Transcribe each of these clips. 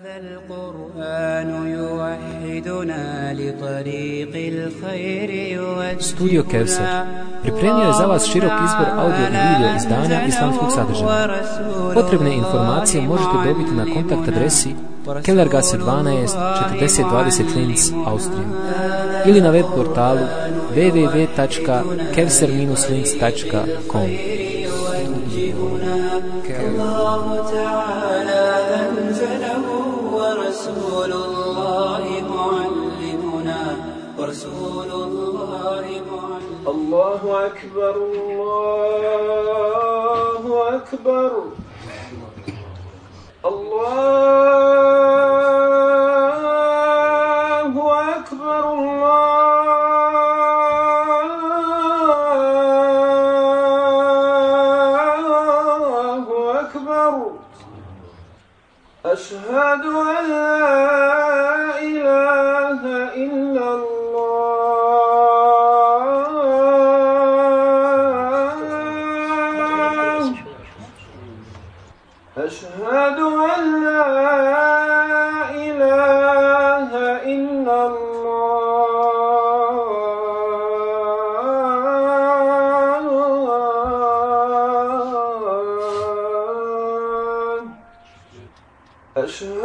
هذا القرآن يوحدنا لطريق الخير يوجهنا Studio Kevser pripremio je za vas širok izbor audio i video izdanja islamskog sadržaja. Potrebne informacije možete dobiti na kontakt adresi Kellergasse 12 4020 Linz, Austrija ili na web portalu www.kevser-linz.com أكبر الله أكبر. الله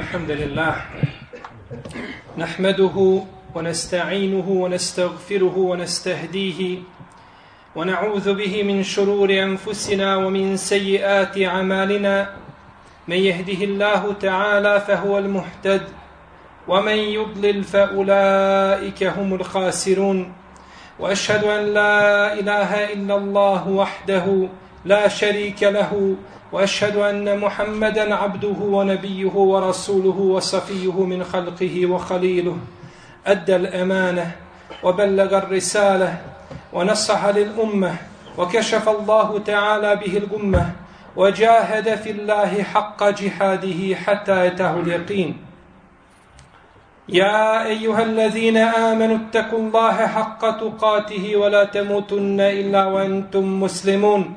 الحمد لله. نحمده ونستعينه ونستغفره ونستهديه ونعوذ به من شرور أنفسنا ومن سيئات أعمالنا. من يهده الله تعالى فهو المهتد ومن يضلل فأولئك هم الخاسرون. وأشهد أن لا إله إلا الله وحده لا شريك له وأشهد أن محمدا عبده ونبيه ورسوله وصفيه من خلقه وخليله أدى الأمانة وبلغ الرسالة ونصح للأمة وكشف الله تعالى به الامه وجاهد في الله حق جهاده حتى اتاه اليقين. يا أيها الذين آمنوا اتقوا الله حق تقاته ولا تموتن إلا وأنتم مسلمون.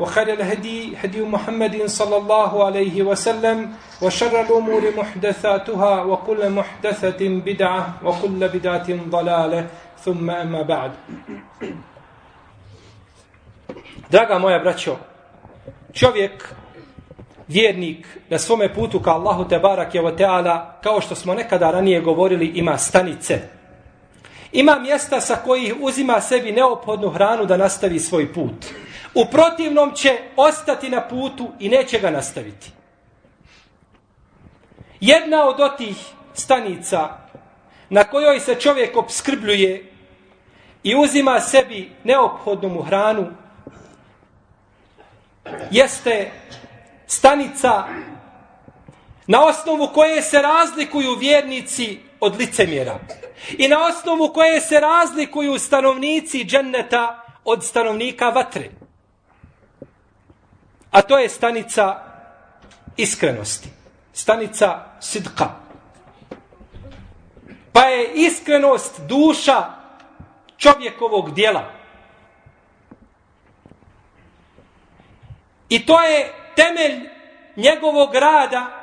وخير الهدي هدي محمد صلى الله عليه وسلم وشر الأمور محدثاتها وكل محدثة بدعة وكل بدعة ضلالة ثم أما بعد Draga moja braćo, čovjek, vjernik, na svome putu ka Allahu te barak je teala, kao što smo nekada ranije govorili, ima stanice. Ima mjesta sa kojih uzima sebi neophodnu hranu da nastavi svoj put. U protivnom će ostati na putu i neće ga nastaviti. Jedna od otih stanica na kojoj se čovjek obskrbljuje i uzima sebi neophodnu mu hranu jeste stanica na osnovu koje se razlikuju vjernici od licemjera i na osnovu koje se razlikuju stanovnici dženneta od stanovnika vatre. A to je stanica iskrenosti. Stanica sidka. Pa je iskrenost duša čovjekovog dijela. I to je temelj njegovog rada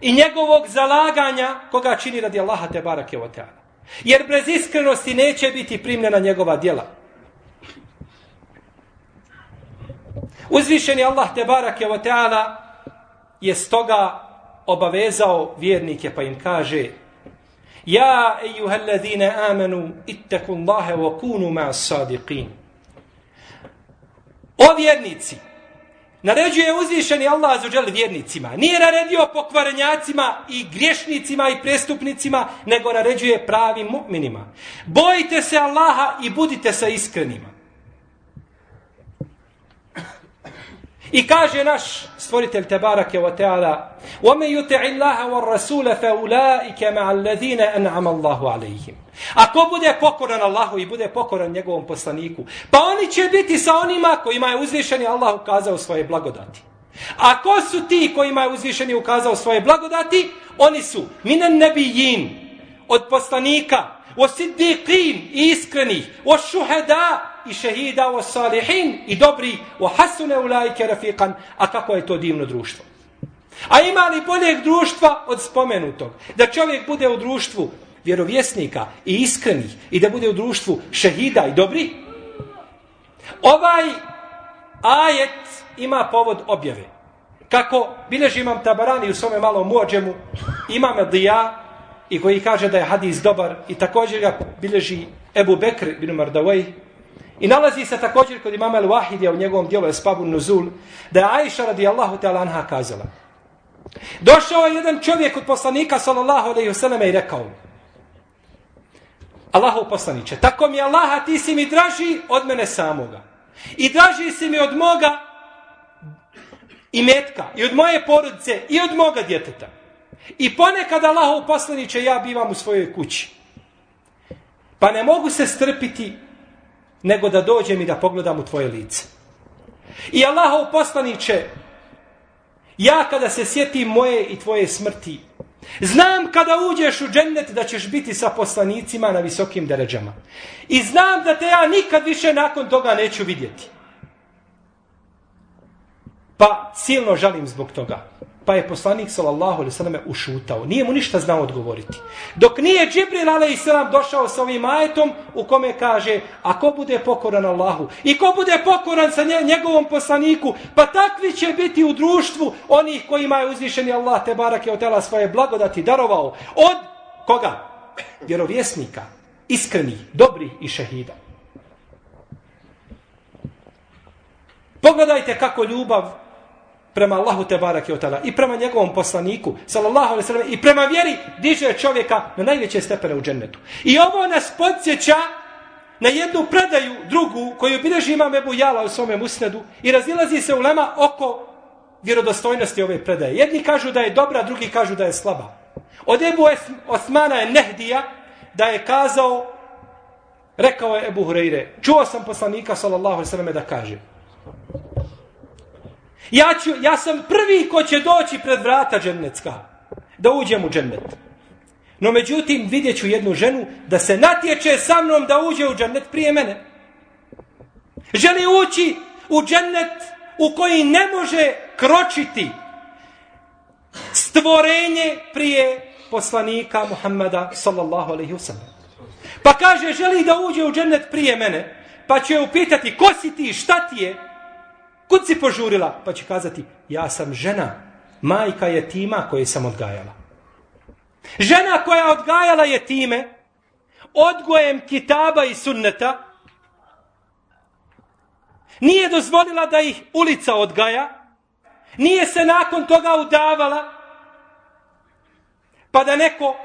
i njegovog zalaganja koga čini radi Allaha te barake o teala. Jer bez iskrenosti neće biti primljena njegova djela. Uzvišeni Allah te barake o teala je stoga obavezao vjernike pa im kaže Ja ejuhalladzine amanu ittaku Allahe wa kunu ma sadiqin. O vjernici, Naređuje uzvišeni Allah za vjernicima. Nije naredio pokvarenjacima i griješnicima i prestupnicima, nego naređuje pravim mu'minima. Bojite se Allaha i budite sa iskrenima. I kaže naš stvoritelj Tebarake wa ta'ala وَمَنْ يُتِعِ اللَّهَ وَالرَّسُولَ فَأُولَٰئِكَ مَعَ الَّذِينَ أَنْعَمَ اللَّهُ عَلَيْهِمْ Ako bude pokoran Allahu i bude pokoran njegovom poslaniku, pa oni će biti sa onima kojima je uzvišeni Allah ukazao svoje blagodati. A ko su ti kojima je uzvišeni ukazao svoje blagodati? Oni su minan nebijin, od poslanika, o siddiqin i iskrenih, o šuheda i šehida, o salihin i dobri, o hasune ulajke rafiqan, a kako je to divno društvo. A ima li boljeg društva od spomenutog? Da čovjek bude u društvu vjerovjesnika i iskrenih i da bude u društvu šehida i dobri? Ovaj ajet ima povod objave. Kako bileži imam tabarani u svome malom muođemu, imam dija i koji kaže da je hadis dobar i također ga bileži Ebu Bekr bin Mardavaj i nalazi se također kod imama Al-Wahidija u njegovom dijelu Espabu Nuzul da je Aisha radijallahu ta'ala anha kazala Došao je jedan čovjek od poslanika sallallahu alejhi ve selleme i rekao: Allahu poslanice, tako mi Allaha ti si mi draži od mene samoga. I draži si mi od moga i metka, i od moje porodice, i od moga djeteta. I ponekad Allahu poslaniće ja bivam u svojoj kući. Pa ne mogu se strpiti nego da dođem i da pogledam u tvoje lice. I Allahov poslaniće, Ja kada se sjetim moje i tvoje smrti, znam kada uđeš u džennet da ćeš biti sa poslanicima na visokim deređama. I znam da te ja nikad više nakon toga neću vidjeti. Pa silno žalim zbog toga. Pa je poslanik sallallahu alejhi ve selleme ušutao. Nije mu ništa znao odgovoriti. Dok nije Džibril alejhi selam došao sa ovim ajetom u kome kaže: "A ko bude pokoran Allahu i ko bude pokoran sa njegovom poslaniku, pa takvi će biti u društvu onih kojima je uzvišeni Allah te barake otela svoje blagodati darovao od koga? Vjerovjesnika, iskrenih, dobrih i šehida. Pogledajte kako ljubav prema Allahu te barake otala i prema njegovom poslaniku, sallallahu alaihi sallam, i prema vjeri diže čovjeka na najveće stepene u džennetu. I ovo nas podsjeća na jednu predaju drugu koju bileži imam Ebu Jala u svome musnedu i razilazi se u lema oko vjerodostojnosti ove predaje. Jedni kažu da je dobra, drugi kažu da je slaba. Od Ebu Osmana je Nehdija da je kazao, rekao je Ebu Hureyre, čuo sam poslanika sallallahu alaihi sallam da kaže, Ja, ću, ja sam prvi ko će doći pred vrata džennetska. Da uđem u džennet. No međutim, vidjet ću jednu ženu da se natječe sa mnom da uđe u džennet prije mene. Želi ući u džennet u koji ne može kročiti stvorenje prije poslanika Muhammada sallallahu alaihi wasallam. Pa kaže, želi da uđe u džennet prije mene, pa će upitati, ko si ti, šta ti je, kud si požurila? Pa će kazati, ja sam žena, majka je tima koje sam odgajala. Žena koja odgajala je time, odgojem kitaba i sunneta, nije dozvolila da ih ulica odgaja, nije se nakon toga udavala, pa da neko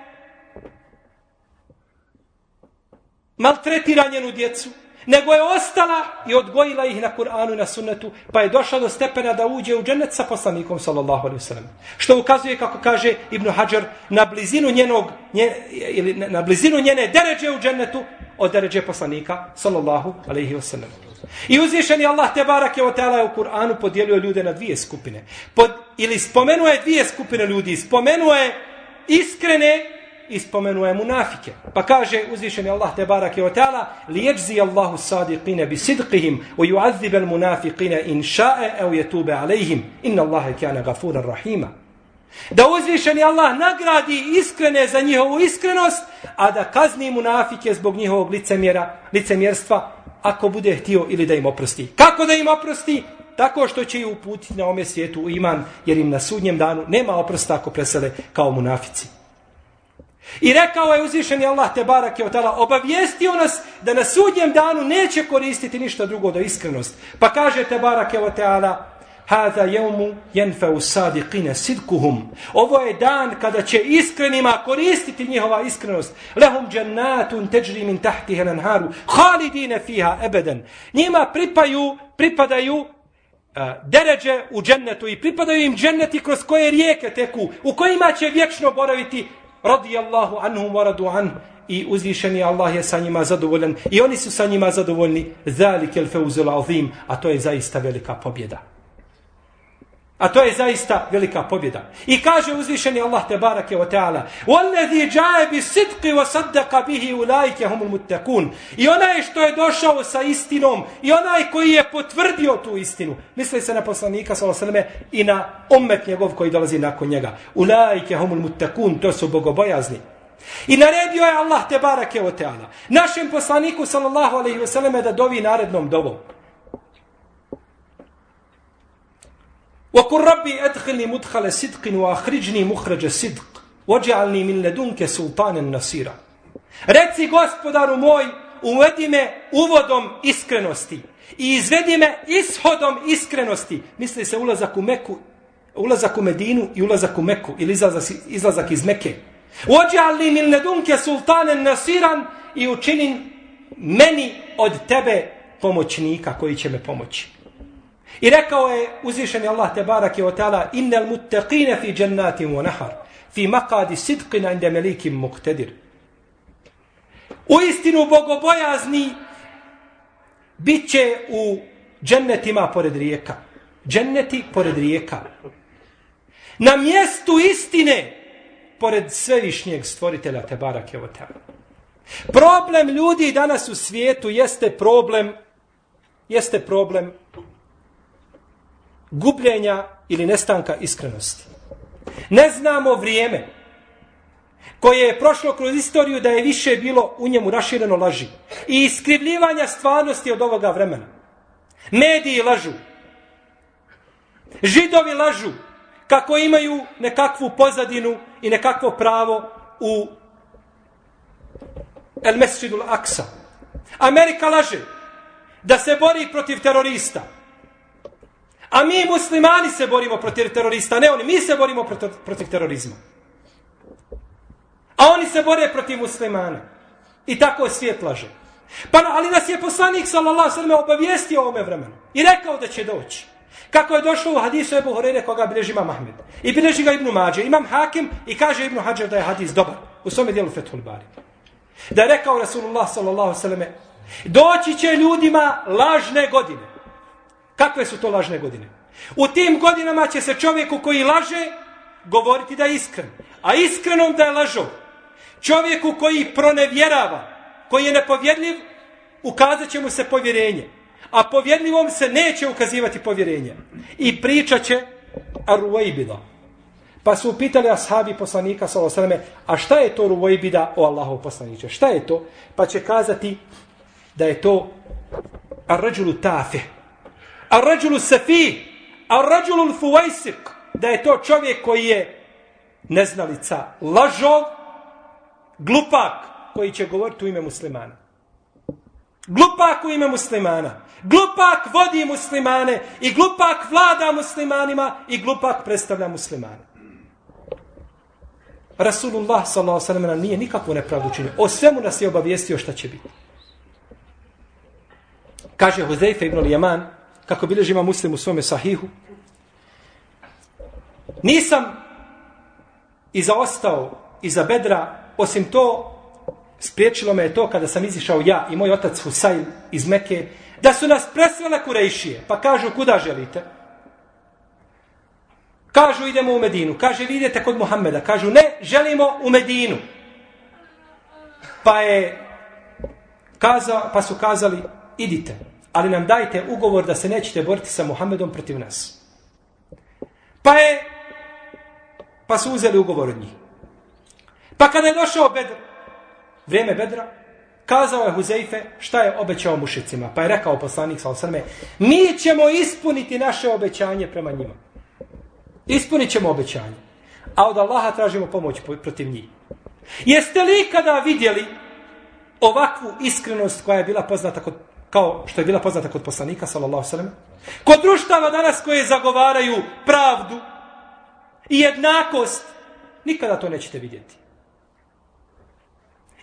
maltretira njenu djecu, nego je ostala i odgojila ih na Kur'anu i na sunnetu, pa je došla do stepena da uđe u džennet sa poslanikom, sallallahu alaihi sallam. Što ukazuje, kako kaže Ibn Hajar, na blizinu njenog, nje, ili na blizinu njene deređe u džennetu od deređe poslanika, sallallahu alaihi sallam. I uzvišeni Allah te barak je o u Kur'anu podijelio ljude na dvije skupine. Pod, ili spomenuje dvije skupine ljudi. Spomenuje iskrene i spomenuje munafike. Pa kaže uzvišeni Allah te barake o ta'ala liječzi Allahu sadiqine bi sidqihim o juazzibe munafiqine in šae au jetube alejhim inna Allahe kjana gafuran rahima. Da uzvišeni Allah nagradi iskrene za njihovu iskrenost, a da kazni munafike zbog njihovog licemjera, licemjerstva, ako bude htio ili da im oprosti. Kako da im oprosti? Tako što će ih uputiti na ome svijetu u iman, jer im na sudnjem danu nema oprosta ako presele kao munafici. I rekao je uzvišeni Allah te barak je otala, obavijestio nas da na sudnjem danu neće koristiti ništa drugo do iskrenost. Pa kaže te barak je otala, Hada jeumu jenfeu sadiqine sidkuhum. Ovo je dan kada će iskrenima koristiti njihova iskrenost. Lehum džennatun teđri min tahtihe nanharu. Halidine fiha ebeden. Njima pripaju, pripadaju deređe u džennetu i pripadaju im dženneti kroz koje rijeke teku, u kojima će vječno boraviti radijallahu anhum wa radu anhum i uzvišeni Allah je sa njima zadovoljan. I oni su sa njima zadovoljni. Zalike fawzul azim. A to je zaista velika pobjeda. A to je zaista velika pobjeda. I kaže uzvišeni Allah te barake wa ta'ala وَالَّذِي جَاءَ بِسِدْقِ وَصَدَّقَ بِهِ أُولَٰئِكَ هُمُ الْمُتَّقُونَ I onaj što je došao sa istinom i onaj koji je potvrdio tu istinu. Misli se na poslanika s.a.v. i na ummet njegov koji dolazi nakon njega. أُولَٰئِكَ هُمُ الْمُتَّقُونَ To su bogobojazni. I naredio je Allah te barake wa ta'ala našem poslaniku sallallahu alaihi wa sallam da dovi narednom dovom. وقل ربي أدخلني مدخل صدق وأخرجني مخرج صدق وجعلني من لدنك سلطانا نصيرا Reci gospodaru moj, uvedi me uvodom iskrenosti i izvedi me ishodom iskrenosti. Misli se ulazak u Meku, ulazak u Medinu i ulazak u Meku ili izlazak, izlazak iz Meke. Ođali min ledunke sultanen nasiran i učinim meni od tebe pomoćnika koji će me pomoći. I rekao je uzvišeni Allah te barake o ta'ala innal muttaqina fi jannatin wa nahar fi maqadi sidqin inda malikin muqtadir. U istinu bogobojazni bit će u džennetima pored rijeka. Dženneti pored rijeka. Na mjestu istine pored svevišnjeg stvoritelja te barake o ta'ala. Problem ljudi danas u svijetu jeste problem jeste problem gubljenja ili nestanka iskrenosti. Ne znamo vrijeme koje je prošlo kroz istoriju da je više bilo u njemu rašireno laži i iskrivljivanja stvarnosti od ovoga vremena. Mediji lažu. Židovi lažu kako imaju nekakvu pozadinu i nekakvo pravo u El Mesridul Aksa. Amerika laže da se bori protiv terorista. A mi muslimani se borimo protiv terorista, ne oni. Mi se borimo protiv, protiv terorizma. A oni se bore protiv muslimana. I tako je svijet laže. Pa, ali nas je poslanik sallallahu sallam obavijestio o ovome vremenu. I rekao da će doći. Kako je došlo u hadisu Ebu Horeire koga bilježi imam Ahmed. I bilježi ga Ibnu Mađe. Imam Hakim i kaže Ibnu Hađer da je hadis dobar. U svome dijelu Fethul Bari. Da je rekao Rasulullah sallallahu sallam doći će ljudima lažne godine. Kakve su to lažne godine? U tim godinama će se čovjeku koji laže govoriti da je iskren. A iskrenom da je lažo. Čovjeku koji pronevjerava, koji je nepovjedljiv, ukazat će mu se povjerenje. A povjedljivom se neće ukazivati povjerenje. I pričat će Aruvajbida. Pa su upitali ashabi poslanika s.a.v. A šta je to Ruvajbida o Allahov poslaniče? Šta je to? Pa će kazati da je to Ar-rađulu Ar-rađulu safi. Ar-rađulu fuvajsik. Da je to čovjek koji je neznalica, lažov, glupak koji će govoriti u ime muslimana. Glupak u ime muslimana. Glupak vodi muslimane i glupak vlada muslimanima i glupak predstavlja muslimane. Rasulullah s.a.v. nije nikakvu nepravdu činio. O svemu nas je obavijestio šta će biti. Kaže Huzeyfe ibn Lijaman, kako bilježima muslim u svome sahihu, nisam izaostao iza bedra, osim to, spriječilo me je to kada sam izišao ja i moj otac Husayn iz Meke, da su nas presvele kurejšije, pa kažu kuda želite? Kažu idemo u Medinu, kaže vi idete kod Muhammeda, kažu ne, želimo u Medinu. Pa je kaza, pa su kazali idite, ali nam dajte ugovor da se nećete boriti sa Muhammedom protiv nas. Pa je pa su uzeli ugovor od njih. Pa kada je došao Bedr, vrijeme Bedra, kazao je Huzeife šta je obećao mušicima. Pa je rekao poslanik sa osrme, mi ćemo ispuniti naše obećanje prema njima. Ispunit ćemo obećanje. A od Allaha tražimo pomoć protiv njih. Jeste li ikada vidjeli ovakvu iskrenost koja je bila poznata kod, kao što je bila poznata kod poslanika, sallallahu sallam? Kod društava danas koje zagovaraju pravdu i jednakost, nikada to nećete vidjeti.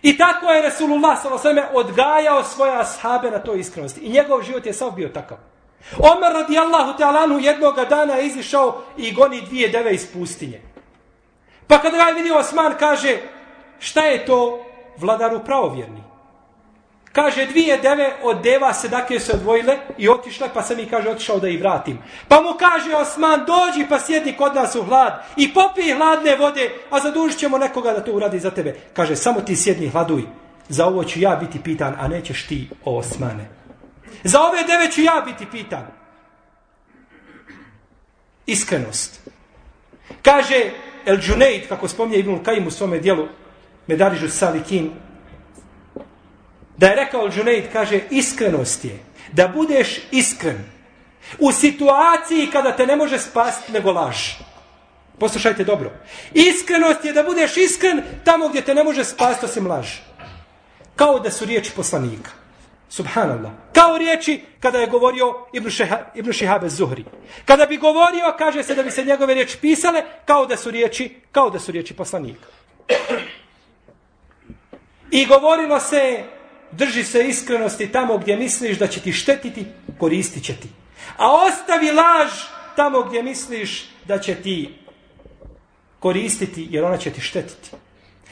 I tako je Resulullah s.a.v. odgajao svoje ashabe na toj iskrenosti. I njegov život je sav bio takav. Omer radijallahu ta'alanu jednoga dana je izišao i goni dvije deve iz pustinje. Pa kada ga je vidio Osman kaže šta je to vladaru pravovjerni? Kaže, dvije deve od deva se dakle se odvojile i otišle, pa sam i kaže, otišao da ih vratim. Pa mu kaže Osman, dođi pa sjedni kod nas u hlad i popij hladne vode, a zadužit ćemo nekoga da to uradi za tebe. Kaže, samo ti sjedni hladuj, za ovo ću ja biti pitan, a nećeš ti, o Osmane. Za ove deve ću ja biti pitan. Iskrenost. Kaže El Džunejd, kako spomnje Ibn Kajim u svome dijelu, Medarižu Salikin, da je rekao Džunejd, kaže, iskrenost je da budeš iskren u situaciji kada te ne može spasti nego laž. Poslušajte dobro. Iskrenost je da budeš iskren tamo gdje te ne može spasti osim laž. Kao da su riječi poslanika. Subhanallah. Kao riječi kada je govorio Ibn, Šeha, Ibn Šihabe Zuhri. Kada bi govorio, kaže se da bi se njegove riječi pisale, kao da su riječi, kao da su riječi poslanika. I govorilo se drži se iskrenosti tamo gdje misliš da će ti štetiti, koristit će ti. A ostavi laž tamo gdje misliš da će ti koristiti, jer ona će ti štetiti.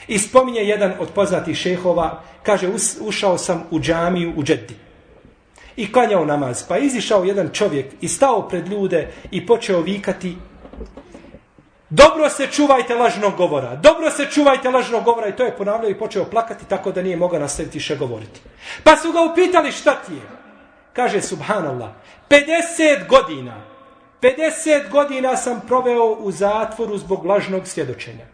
I spominje jedan od poznatih šehova, kaže, ušao sam u džamiju u džeddi. I klanjao namaz. Pa izišao jedan čovjek i stao pred ljude i počeo vikati Dobro se čuvajte lažnog govora. Dobro se čuvajte lažnog govora. I to je ponavljao i počeo plakati tako da nije mogao nastaviti še govoriti. Pa su ga upitali šta ti je. Kaže subhanallah. 50 godina. 50 godina sam proveo u zatvoru zbog lažnog svjedočenja.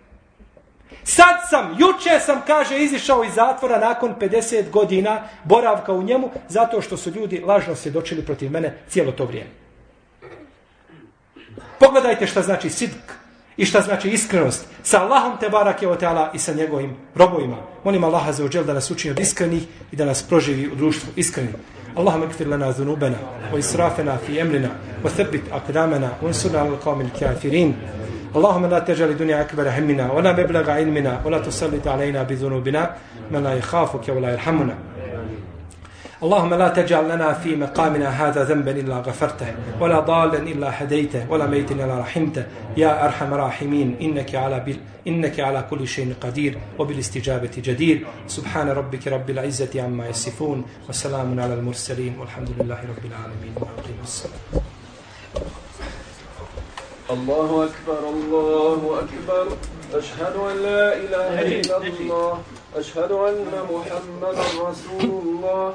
Sad sam, juče sam, kaže, izišao iz zatvora nakon 50 godina boravka u njemu, zato što su ljudi lažno svjedočili protiv mene cijelo to vrijeme. Pogledajte šta znači sidk. I šta znači iskrenost sa Allahom te barake o teala i sa njegovim robovima. Molim Allaha za uđel da nas učini od iskrenih i da nas proživi u društvu iskrenih. اللهم اغفر لنا ذنوبنا وإسرافنا في أمرنا وثبت أقدامنا وانصرنا على القوم الكافرين اللهم لا تجعل الدنيا أكبر همنا ولا مبلغ علمنا ولا تسلط علينا بذنوبنا من لا يخافك ولا يرحمنا اللهم لا تجعل لنا في مقامنا هذا ذنبا إلا غفرته ولا ضالا إلا هديته ولا ميت إلا رحمته. يا أرحم راحمين إنك على بل إنك على كل شيء قدير وبالاستجابة جدير. سبحان ربك رب العزة عما يصفون وسلام على المرسلين والحمد لله رب العالمين الصلاة. الله أكبر الله أكبر. أشهد أن لا إله إلا الله. أشهد أن محمدا رسول الله.